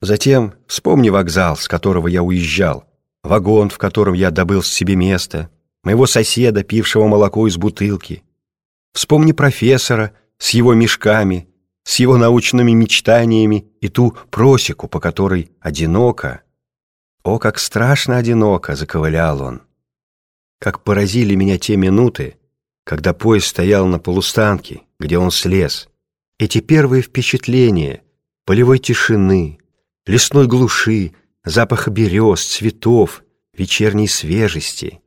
Затем вспомни вокзал, с которого я уезжал, вагон, в котором я добыл себе место, моего соседа, пившего молоко из бутылки. Вспомни профессора с его мешками, с его научными мечтаниями и ту просеку, по которой одиноко, о, как страшно одиноко, заковылял он. Как поразили меня те минуты, когда поезд стоял на полустанке, где он слез. Эти первые впечатления полевой тишины, лесной глуши, запаха берез, цветов, вечерней свежести.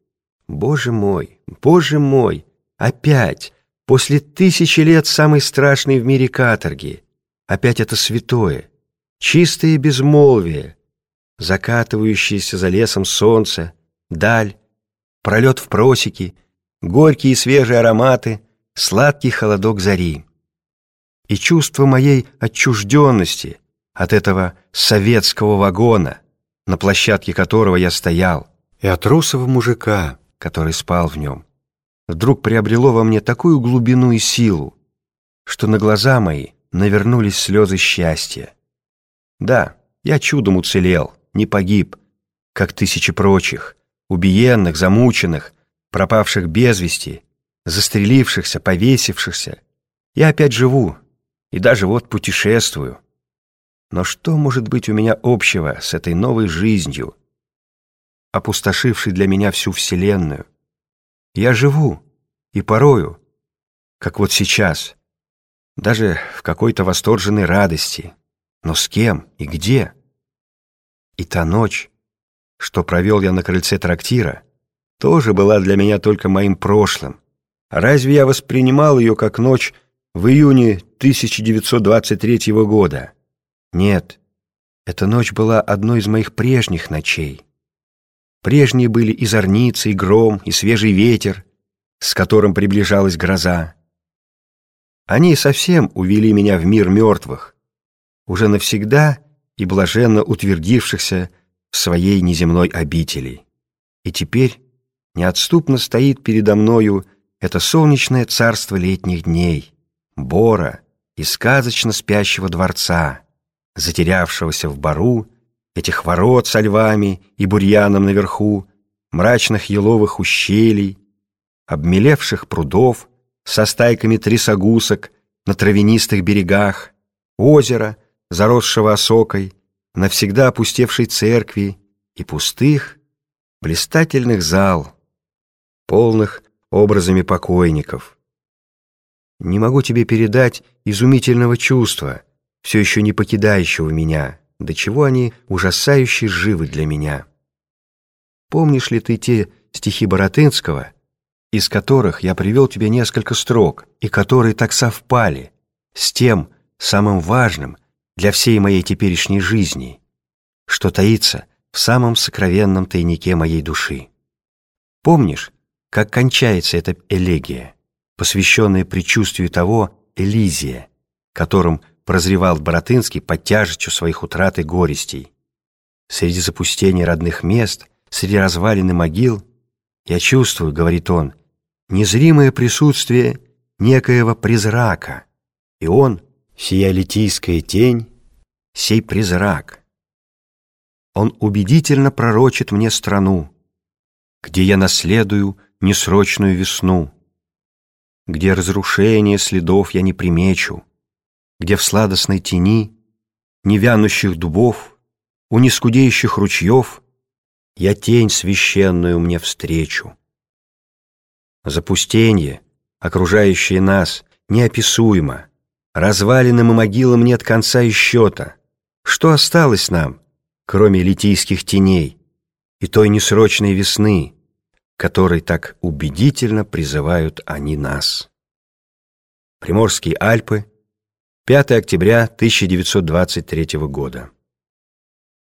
Боже мой, боже мой, опять, после тысячи лет самой страшной в мире каторги, опять это святое, чистое безмолвие, закатывающееся за лесом солнце, даль, пролет в просеки, горькие и свежие ароматы, сладкий холодок зари. И чувство моей отчужденности от этого советского вагона, на площадке которого я стоял, и от русого мужика, который спал в нем, вдруг приобрело во мне такую глубину и силу, что на глаза мои навернулись слезы счастья. Да, я чудом уцелел, не погиб, как тысячи прочих, убиенных, замученных, пропавших без вести, застрелившихся, повесившихся. Я опять живу, и даже вот путешествую. Но что может быть у меня общего с этой новой жизнью, опустошившей для меня всю Вселенную? Я живу, и порою, как вот сейчас, даже в какой-то восторженной радости. Но с кем и где? И та ночь, что провел я на крыльце трактира, тоже была для меня только моим прошлым. Разве я воспринимал ее как ночь в июне 1923 года? Нет, эта ночь была одной из моих прежних ночей. Прежние были и зорницы, и гром, и свежий ветер, с которым приближалась гроза. Они совсем увели меня в мир мертвых, уже навсегда и блаженно утвердившихся в своей неземной обители. И теперь неотступно стоит передо мною это солнечное царство летних дней, Бора и сказочно спящего дворца, затерявшегося в бару, этих ворот со львами и бурьяном наверху, мрачных еловых ущелий, обмелевших прудов со стайками трясогусок на травянистых берегах, озера, заросшего осокой, навсегда опустевшей церкви и пустых, блистательных зал, полных образами покойников. Не могу тебе передать изумительного чувства, все еще не покидающего меня, до чего они ужасающе живы для меня. Помнишь ли ты те стихи Боротынского, из которых я привел тебе несколько строк, и которые так совпали с тем самым важным, для всей моей теперешней жизни, что таится в самом сокровенном тайнике моей души. Помнишь, как кончается эта элегия, посвященная предчувствию того Элизия, которым прозревал Боротынский под тяжестью своих утрат и горестей. Среди запустения родных мест, среди развалин и могил, я чувствую, говорит он, незримое присутствие некоего призрака, и он — Сия литийская тень, сей призрак. Он убедительно пророчит мне страну, Где я наследую несрочную весну, Где разрушение следов я не примечу, Где в сладостной тени невянущих дубов, У нескудеющих ручьев Я тень священную мне встречу. Запустенье, окружающее нас, неописуемо, Развалинам и могилам нет конца и счета. Что осталось нам, кроме литийских теней и той несрочной весны, которой так убедительно призывают они нас? Приморские Альпы, 5 октября 1923 года.